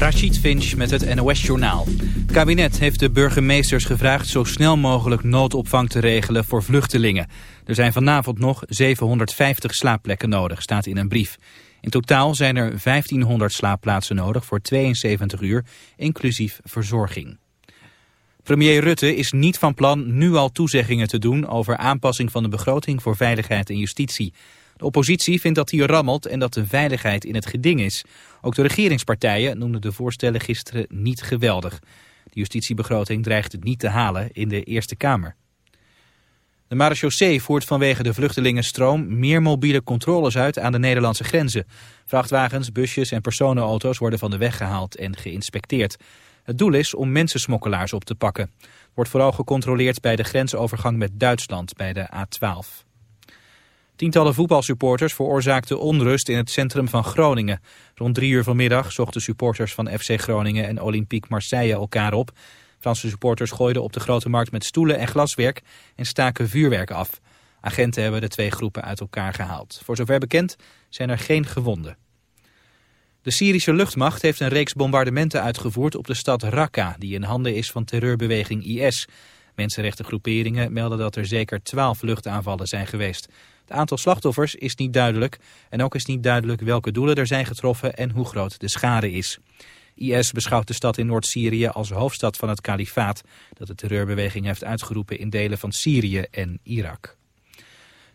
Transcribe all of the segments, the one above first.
Rachid Finch met het NOS-journaal. Het kabinet heeft de burgemeesters gevraagd zo snel mogelijk noodopvang te regelen voor vluchtelingen. Er zijn vanavond nog 750 slaapplekken nodig, staat in een brief. In totaal zijn er 1500 slaapplaatsen nodig voor 72 uur, inclusief verzorging. Premier Rutte is niet van plan nu al toezeggingen te doen over aanpassing van de begroting voor veiligheid en justitie. De oppositie vindt dat hij rammelt en dat de veiligheid in het geding is. Ook de regeringspartijen noemden de voorstellen gisteren niet geweldig. De justitiebegroting dreigt het niet te halen in de Eerste Kamer. De marechaussee voert vanwege de vluchtelingenstroom meer mobiele controles uit aan de Nederlandse grenzen. Vrachtwagens, busjes en personenauto's worden van de weg gehaald en geïnspecteerd. Het doel is om mensensmokkelaars op te pakken. Wordt vooral gecontroleerd bij de grensovergang met Duitsland bij de A12. Tientallen voetbalsupporters veroorzaakten onrust in het centrum van Groningen. Rond drie uur vanmiddag zochten supporters van FC Groningen en Olympique Marseille elkaar op. Franse supporters gooiden op de grote markt met stoelen en glaswerk en staken vuurwerk af. Agenten hebben de twee groepen uit elkaar gehaald. Voor zover bekend zijn er geen gewonden. De Syrische luchtmacht heeft een reeks bombardementen uitgevoerd op de stad Raqqa... die in handen is van terreurbeweging IS. Mensenrechtengroeperingen melden dat er zeker twaalf luchtaanvallen zijn geweest. Het aantal slachtoffers is niet duidelijk en ook is niet duidelijk welke doelen er zijn getroffen en hoe groot de schade is. IS beschouwt de stad in Noord-Syrië als hoofdstad van het kalifaat dat de terreurbeweging heeft uitgeroepen in delen van Syrië en Irak.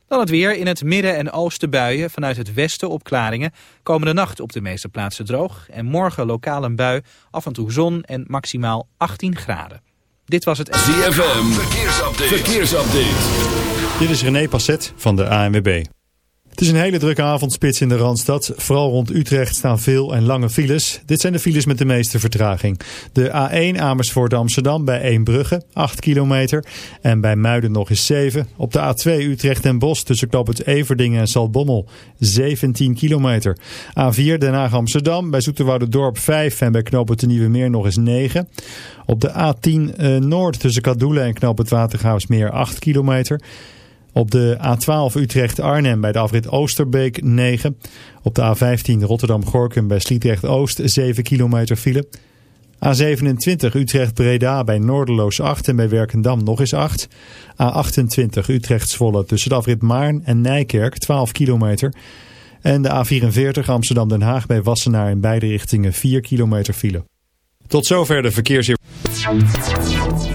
Dan het weer. In het midden en oosten buien. Vanuit het westen opklaringen. Komende nacht op de meeste plaatsen droog. En morgen lokaal een bui. Af en toe zon en maximaal 18 graden. Dit was het... ZFM. Verkeersupdate. Verkeersupdate. Dit is René Passet van de ANWB. Het is een hele drukke avondspits in de Randstad. Vooral rond Utrecht staan veel en lange files. Dit zijn de files met de meeste vertraging. De A1 Amersfoort Amsterdam bij Eembrugge, 8 kilometer. En bij Muiden nog eens 7. Op de A2 Utrecht en Bos tussen het Everdingen en Saltbommel, 17 kilometer. A4 Den Haag Amsterdam bij Dorp 5 en bij Knoop het Nieuwe Meer nog eens 9. Op de A10 eh, Noord tussen Kadoelen en Knoop het Watergraafsmeer 8 kilometer. Op de A12 Utrecht-Arnhem bij de afrit Oosterbeek 9. Op de A15 Rotterdam-Gorkum bij Sliedrecht-Oost 7 kilometer file. A27 Utrecht-Breda bij Noorderloos 8 en bij Werkendam nog eens 8. A28 Utrecht-Zwolle tussen de afrit Maarn en Nijkerk 12 kilometer. En de A44 Amsterdam-Den Haag bij Wassenaar in beide richtingen 4 kilometer file. Tot zover de verkeersinformatie.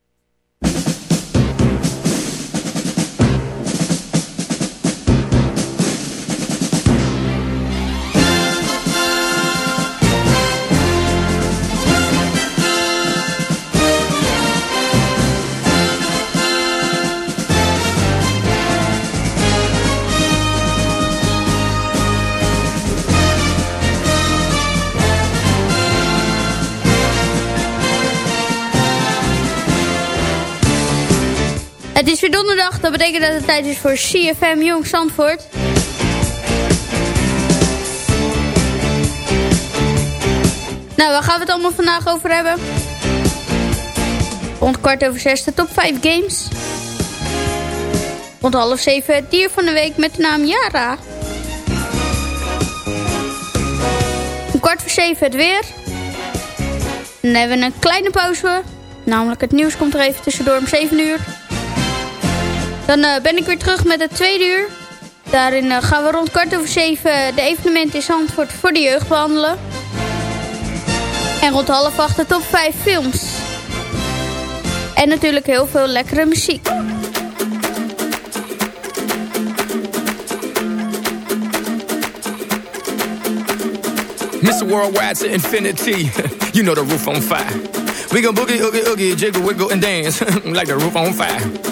Het is weer donderdag, dat betekent dat het tijd is voor CFM Jong Zandvoort. Nou, waar gaan we het allemaal vandaag over hebben? Rond kwart over zes de top 5 games. Rond half zeven het dier van de week met de naam Yara. Om kwart voor zeven het weer. Dan hebben we een kleine pauze. Namelijk het nieuws komt er even tussendoor om 7 uur. Dan eh, ben ik weer terug met het tweede uur. Daarin eh, gaan we rond kwart over 7 de evenementen in Zandvoort voor de jeugd behandelen. En rond half acht de top 5 films. En natuurlijk heel veel lekkere muziek. Mr. Worldwide to infinity. you know the roof on fire. We go boogie, oogie, oogie, jiggle, wiggle, and dance like the roof on fire.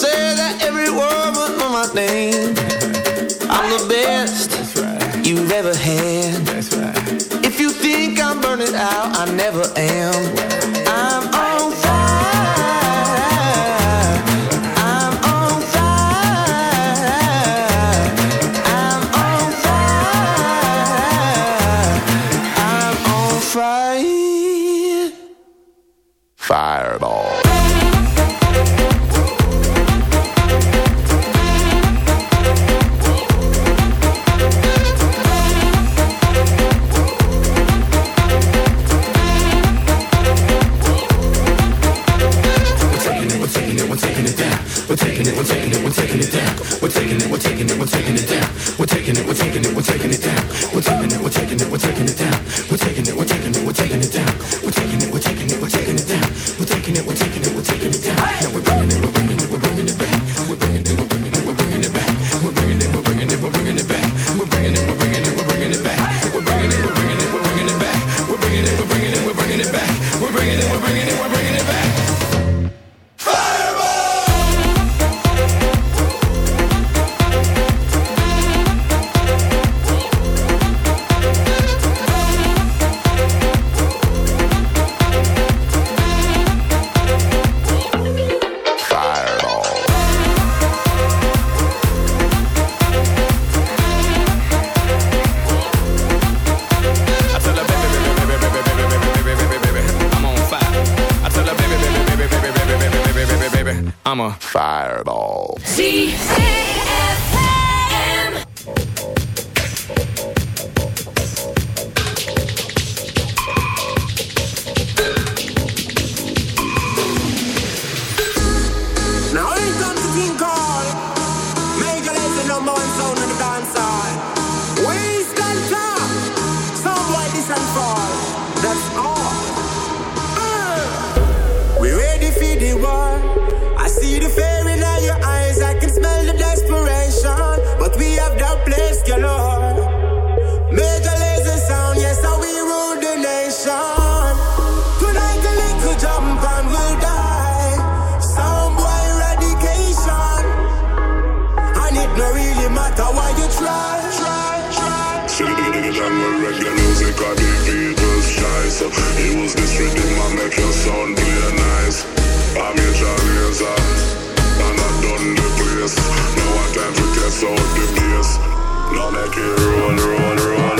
Said that every word was my name. I'm the best right. you've ever had. Right. If you think I'm burning out, I never am. It was this disreading my make your sound clear nice. I'm your trailblazer And I done the place. Now I time to test out the place Now make it run, run, run.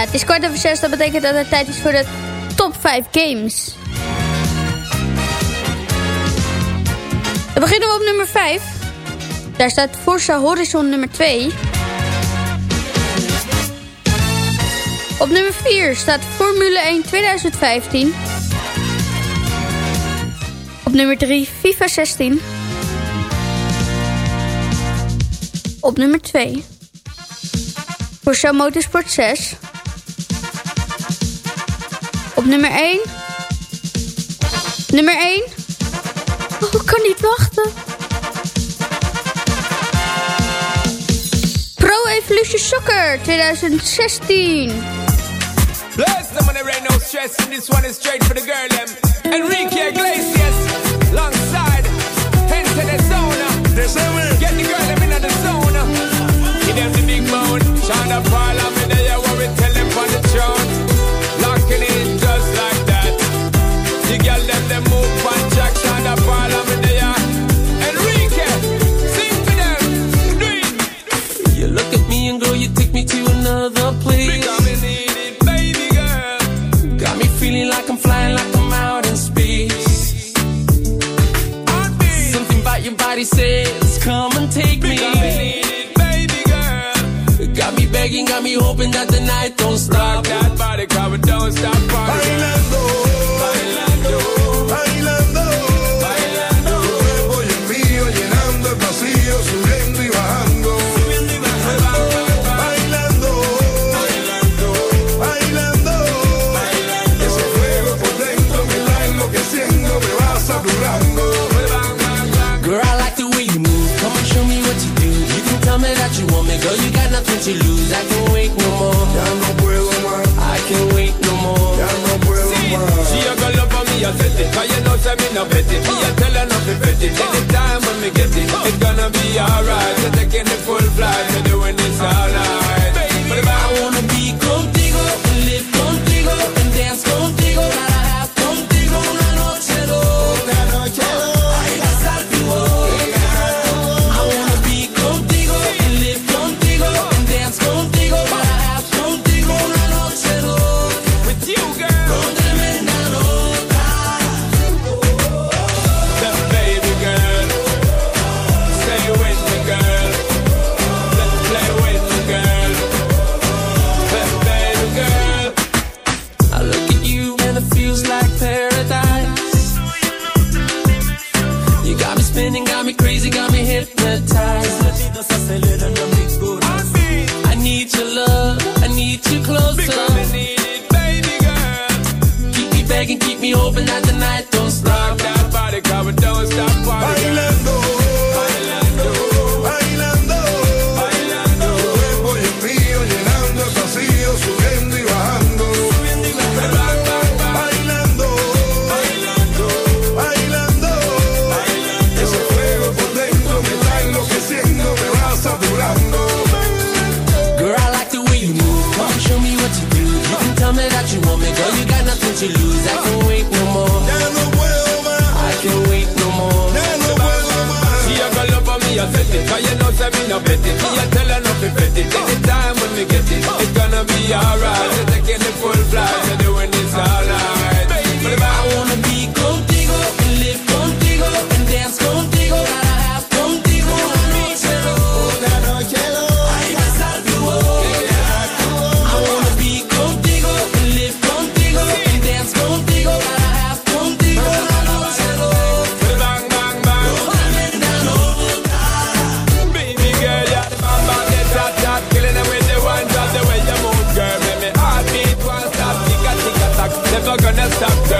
Het is kwart over zes. Dat betekent dat het tijd is voor de top 5 games. Dan beginnen we op nummer 5. Daar staat Forza Horizon nummer 2. Op nummer 4 staat Formule 1 2015. Op nummer 3 FIFA 16. Op nummer 2 Forza Motorsport 6. Op nummer 1. Nummer 1. Oh, ik kan niet wachten. Pro Evolution Soccer 2016. Bless them when there ain't no stress. And this one is straight for the girl, them. Enrique Iglesias. Longside. Into the zone. Get the girl, them in the zone. Give them the big moan. up, Paula. another, please. Think I'm baby girl. Got me feeling like I'm flying, like I'm out in space. Something about your body says, come and take me. I'm in baby girl. Got me begging, got me hoping that the night don't stop. Rock that body, cover, don't stop. Party. I remember. no pity. Me a tell her nothing petty. Anytime when me get it, it's gonna be alright. You're taking the full stop.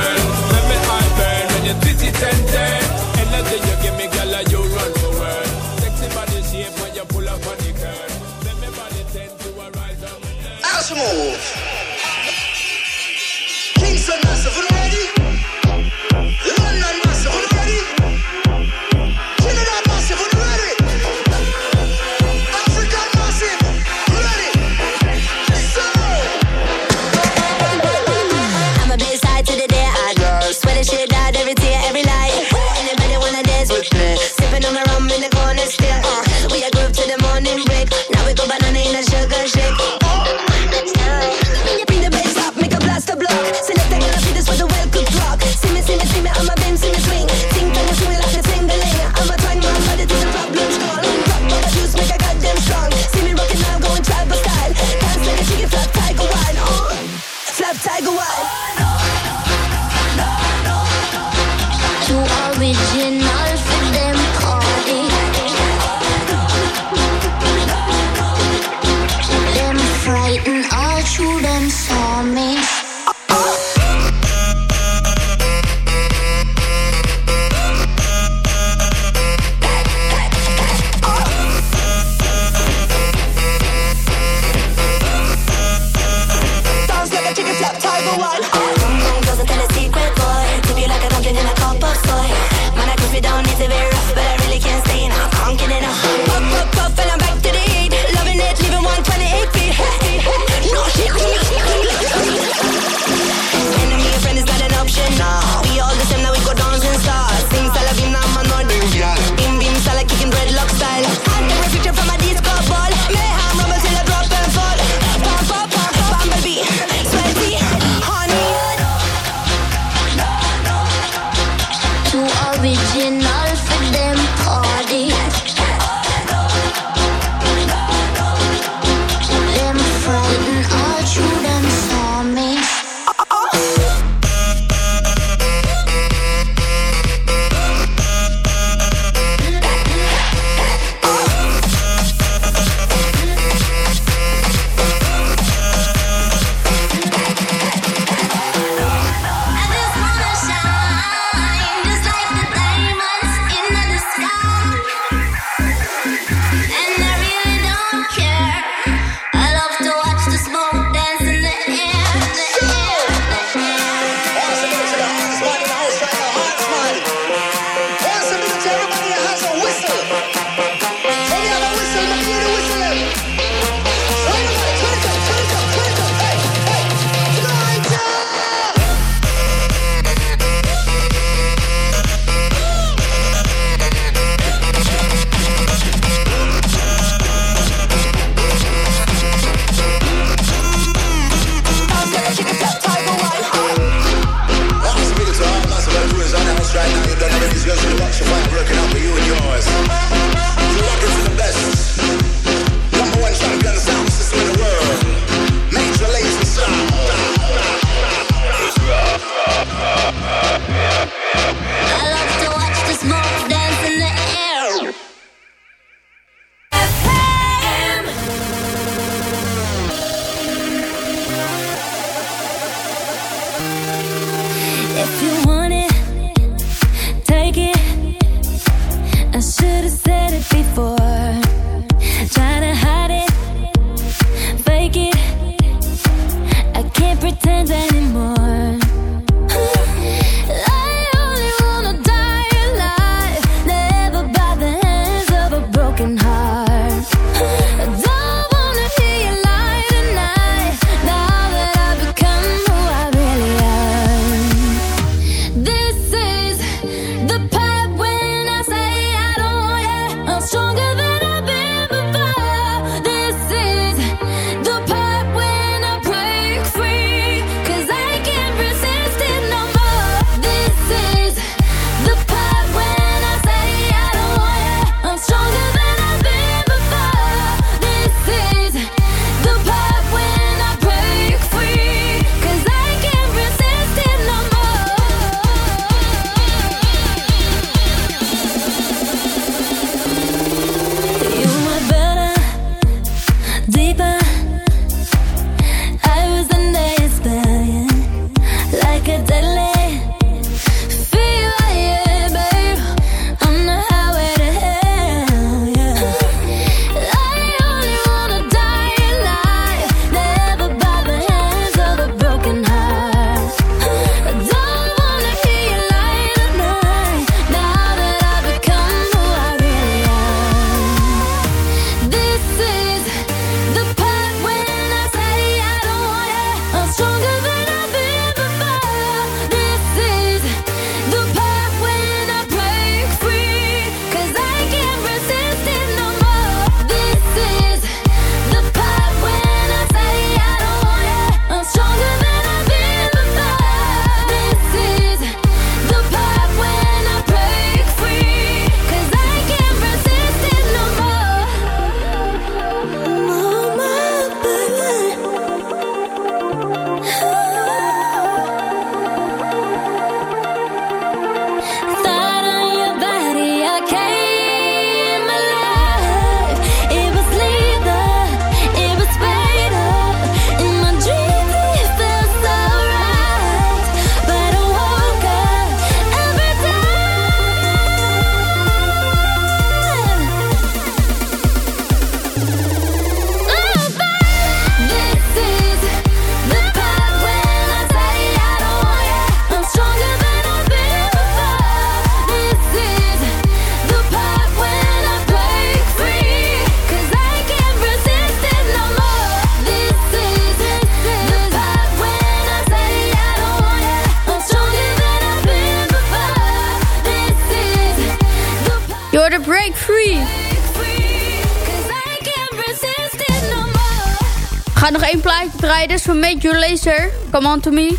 Lazer. Come on to me.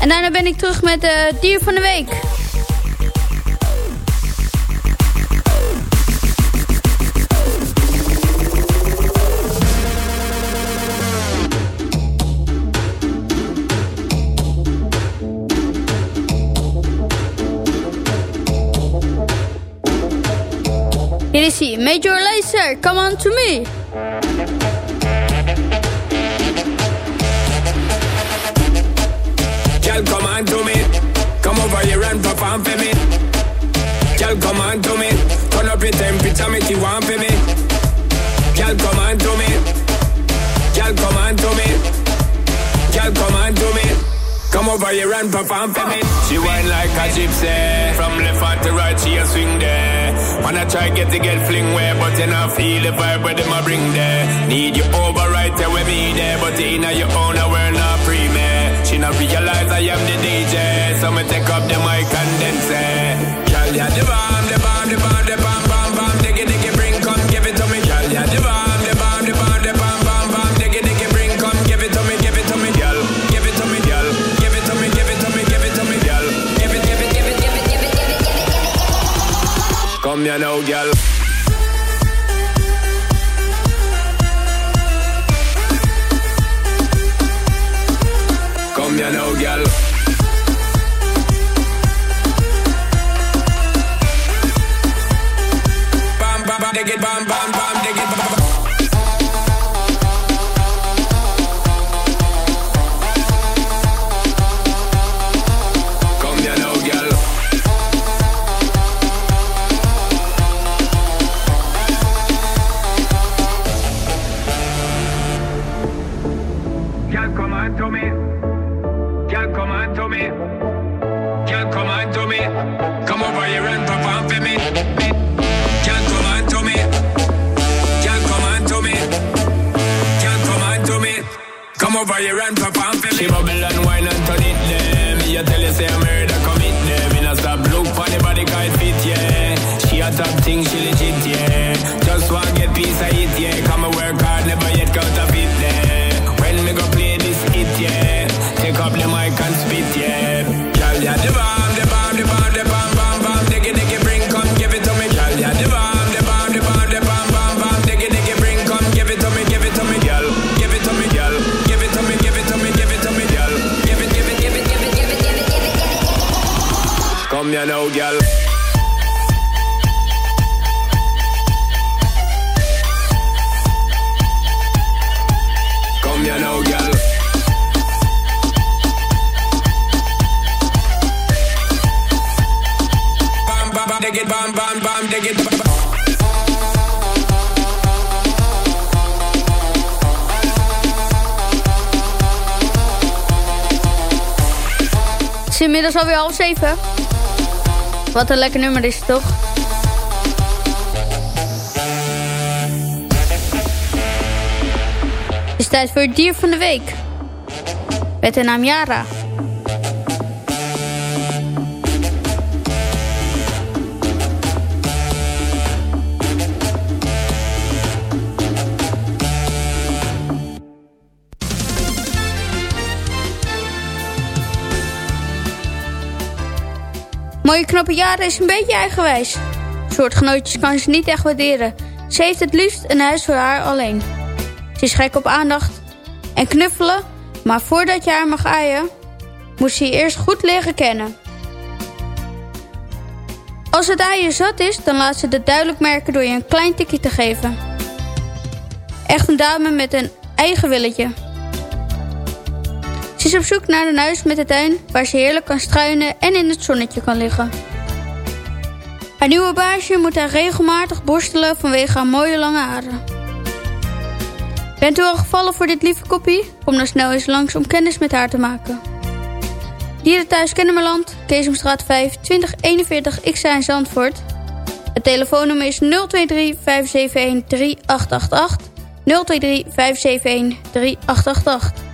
En daarna ben ik terug met de dier van de week. Hier is Major Lazer, come on to me. On to me. Come over here and perform for me. Girl, come on to me. Turn up your temperature, make you want for me. Girl, come on to me. Girl, come on to me. Girl, come on to me. Come over here and perform for me. She whine like a gypsy. From left hand to right, she a swing there. Wanna try get to get fling where, but you not feel the vibe where them a bring there. Need you over right there with me there, but in your own, I we're. She not realize I am the DJ, so me take up the mic and then say, Girl, yeah, the bomb, the bomb, the bomb, the bomb, bomb, bomb, diggy, diggy, bring, come give it to me, girl, yeah, the bomb, the bomb, the bomb, the bomb, bomb, bomb, diggy, diggy, bring, come give it to me, give it to me, girl, give it to me, girl, give it to me, give it to me, give it to me, girl, give it, give it, give it, give it, give it, give it, give it. Come here now, girl. Over here and perform for me. She bubble it. Come here now, girl. Come here now, girl. Bam, bam, bam, bam, bam, bam, half zeven. Wat een lekker nummer is toch? Het is tijd voor het dier van de week. Met de naam Yara. Mooie knappe Yara is een beetje eigenwijs. Soortgenootjes kan ze niet echt waarderen. Ze heeft het liefst een huis voor haar alleen. Ze is gek op aandacht en knuffelen, maar voordat je haar mag aaien, moest ze je eerst goed leren kennen. Als het aaien zat is, dan laat ze dit duidelijk merken door je een klein tikje te geven. Echt een dame met een eigen willetje. Ze is op zoek naar een huis met een tuin waar ze heerlijk kan struinen en in het zonnetje kan liggen. Haar nieuwe baasje moet haar regelmatig borstelen vanwege haar mooie lange haren. Bent u al gevallen voor dit lieve koppie? Kom dan snel eens langs om kennis met haar te maken. Dierenthuis Kennemerland, Keesomstraat 5, 2041 X in Zandvoort. Het telefoonnummer is 023 571 3888. 023 571 3888.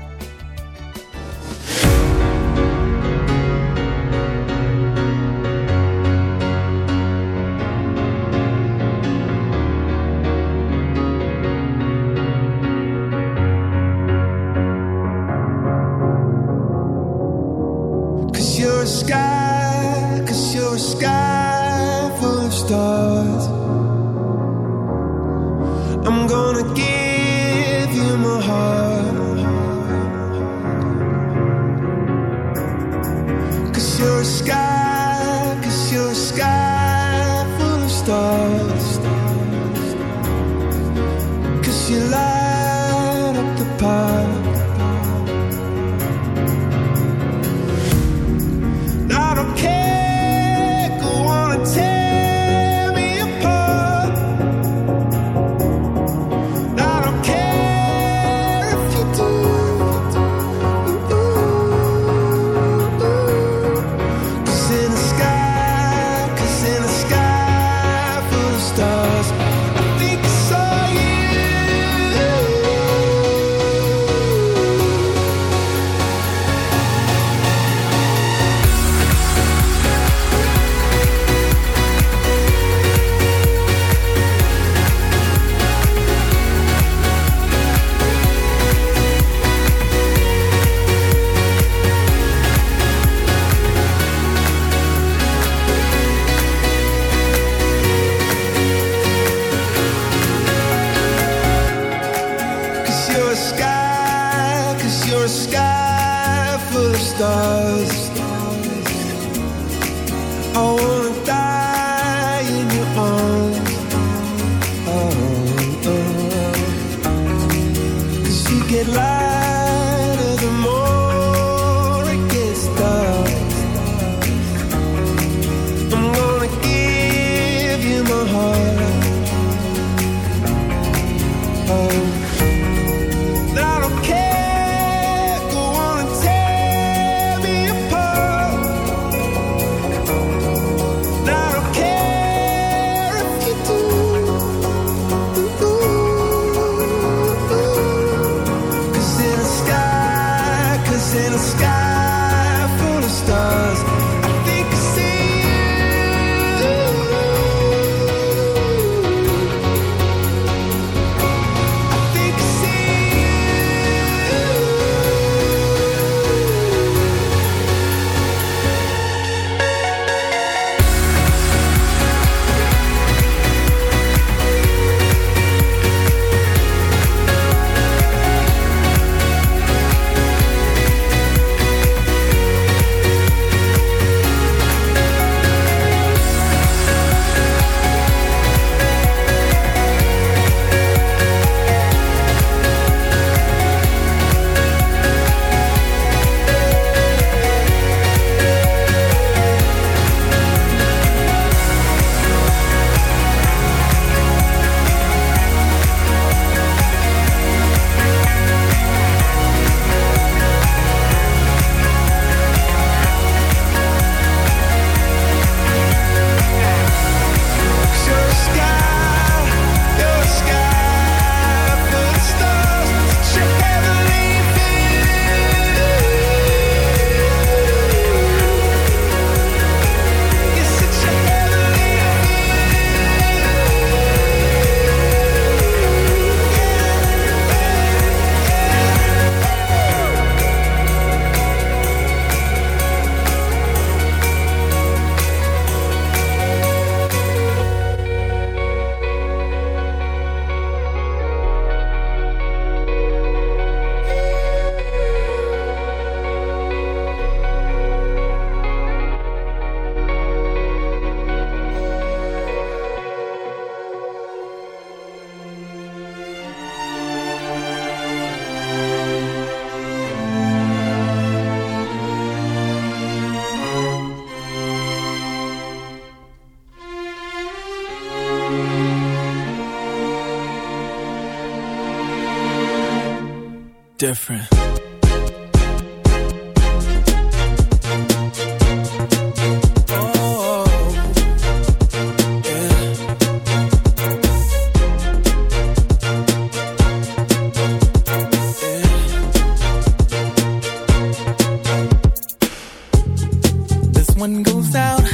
one goes out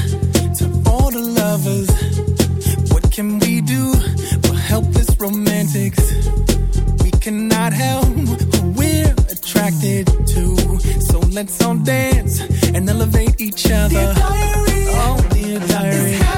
to all the lovers. What can we do? for helpless romantics. We cannot help who we're attracted to. So let's all dance and elevate each other. Dear diary, oh, dear diary.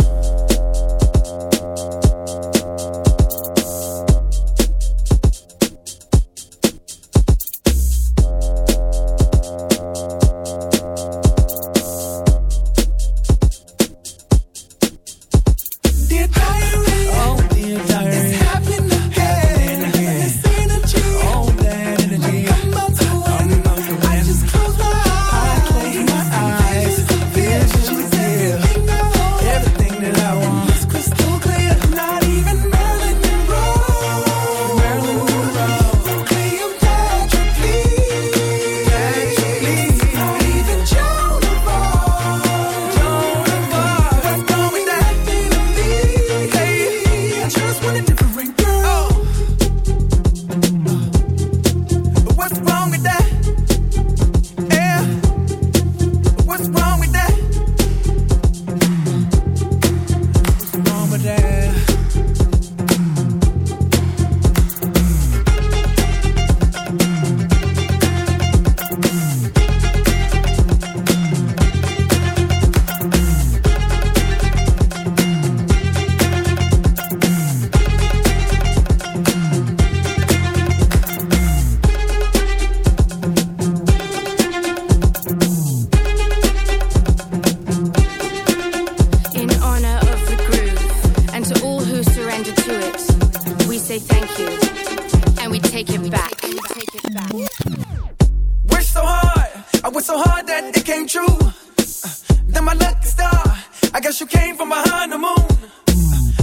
I guess you came from behind the moon.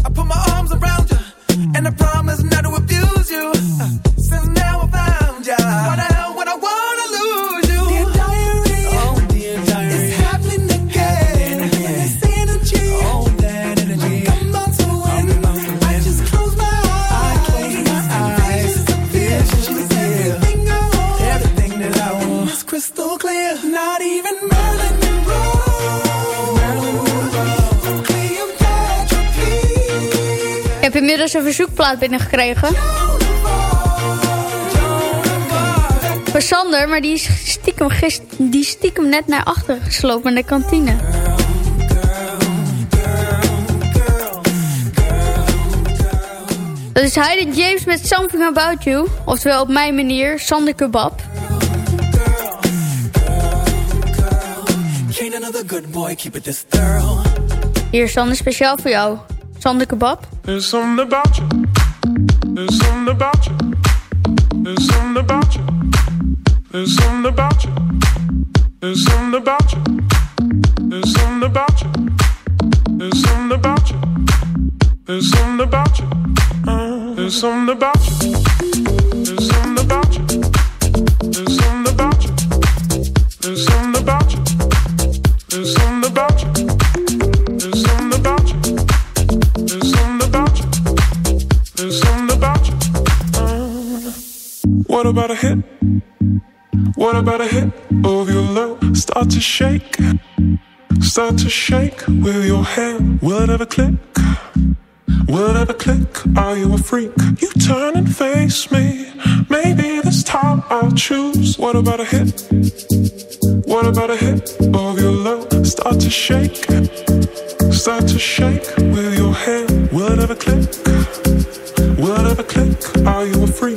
I put my arms around you, and I promise. dus een verzoekplaat binnengekregen. Van Sander, maar die stiekem, gisteren, die stiekem net naar achter geslopen in de kantine. Dat is Hayden James met Something About You. Oftewel op mijn manier, Sander Kebab. Hier is Sander speciaal voor jou. Sander Kebab. There's something about you. There's something about you. There's something about you. There's something about you. There's something about you. There's something about you. There's something about you. There's something about you. There's something about you. To shake with your hand. Will it ever click? Will it ever click? Are you a freak? You turn and face me. Maybe this time I'll choose. What about a hit? What about a hit of your love? Start to shake, start to shake with your hand. Will it ever click? Will it ever click? Are you a freak?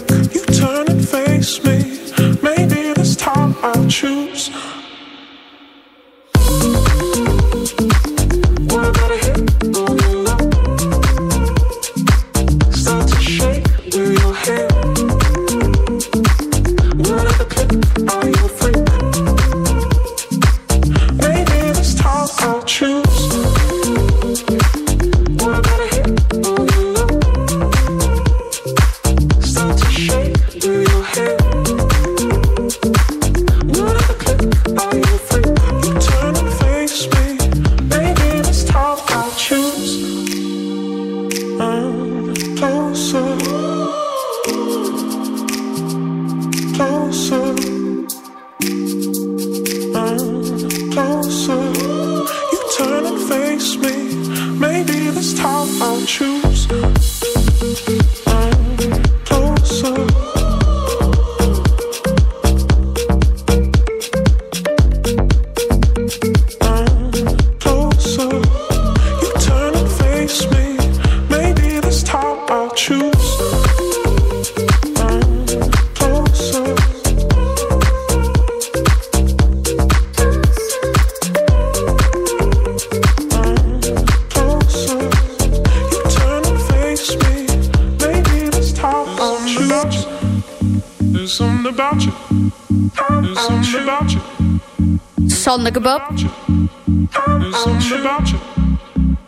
There's something about you.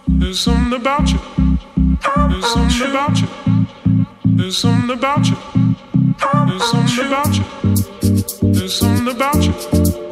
There's something about you. There's something about you. There's something about you. There's something about you. There's something about you.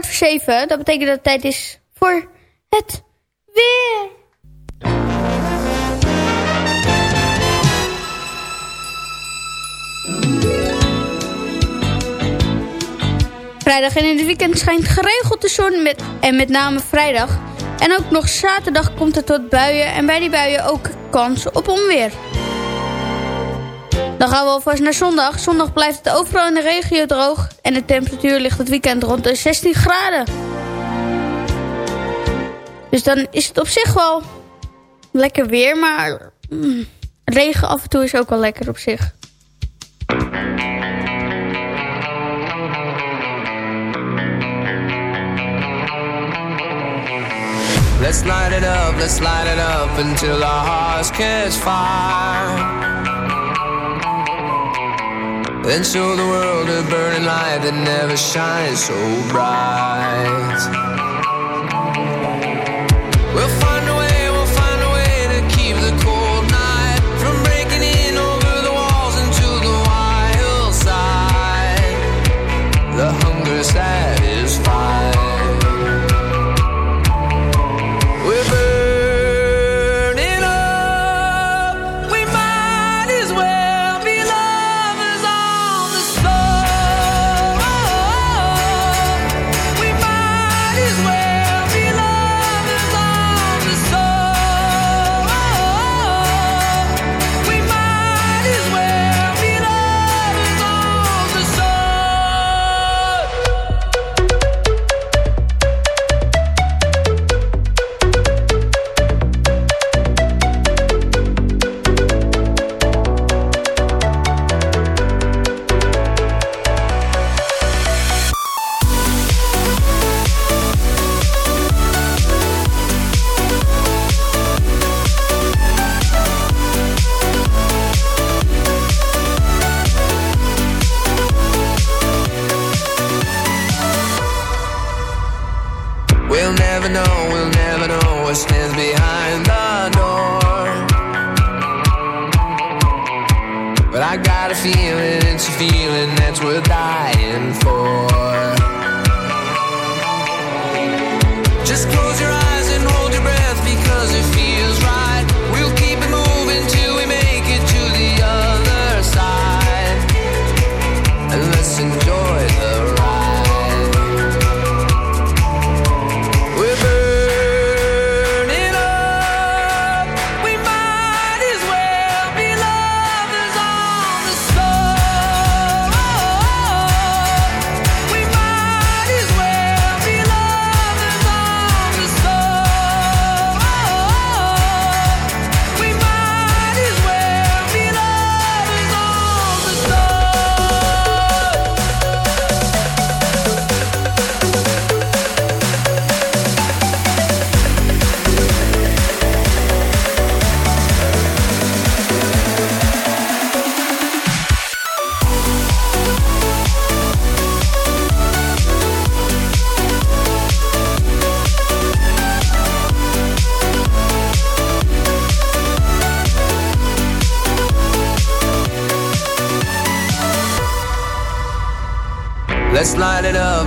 Kwart voor zeven. Dat betekent dat het tijd is voor het weer. Vrijdag en in het weekend schijnt geregeld de zon met, en met name vrijdag. En ook nog zaterdag komt het tot buien en bij die buien ook kans op onweer. Dan gaan we alvast naar zondag. Zondag blijft het overal in de regio droog. En de temperatuur ligt het weekend rond de 16 graden. Dus dan is het op zich wel lekker weer. Maar mm, regen af en toe is ook wel lekker op zich. Let's light it up, let's light it up until our hearts catch fire. Then show the world a burning light that never shines so bright. and joy.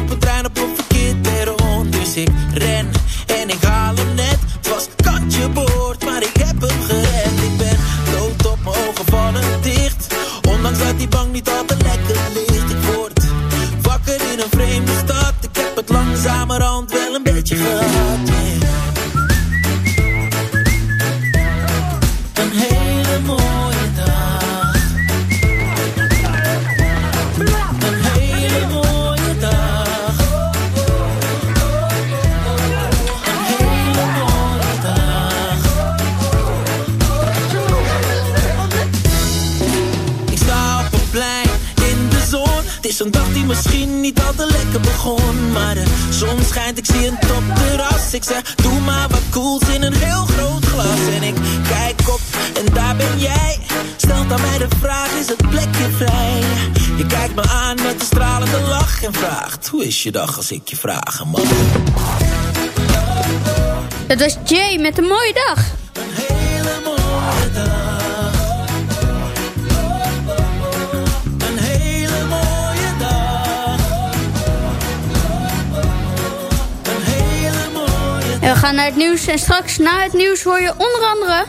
op een trein op een verkeerd perron. Dus ik ren en ik haal hem net. Het was kantje boord, maar ik heb hem gered. Ik ben dood op mijn ogen vallen dicht. Ondanks dat die bank niet al Het is een dag die misschien niet al te lekker begon. Maar de zon schijnt, ik zie een topterras. Ik zeg, doe maar wat cools in een heel groot glas. En ik kijk op en daar ben jij. Stelt aan mij de vraag, is het plekje vrij? Je kijkt me aan met een stralende lach en vraagt, hoe is je dag als ik je vragen mag? Dat was Jay met een mooie dag. Een En we gaan naar het nieuws. En straks na het nieuws hoor je onder andere...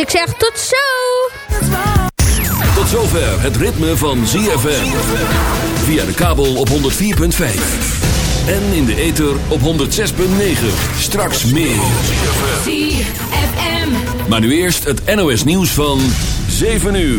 ik zeg tot zo! Tot zover het ritme van ZFM. Via de kabel op 104.5. En in de ether op 106.9. Straks meer. ZFM. Maar nu eerst het NOS nieuws van 7 uur.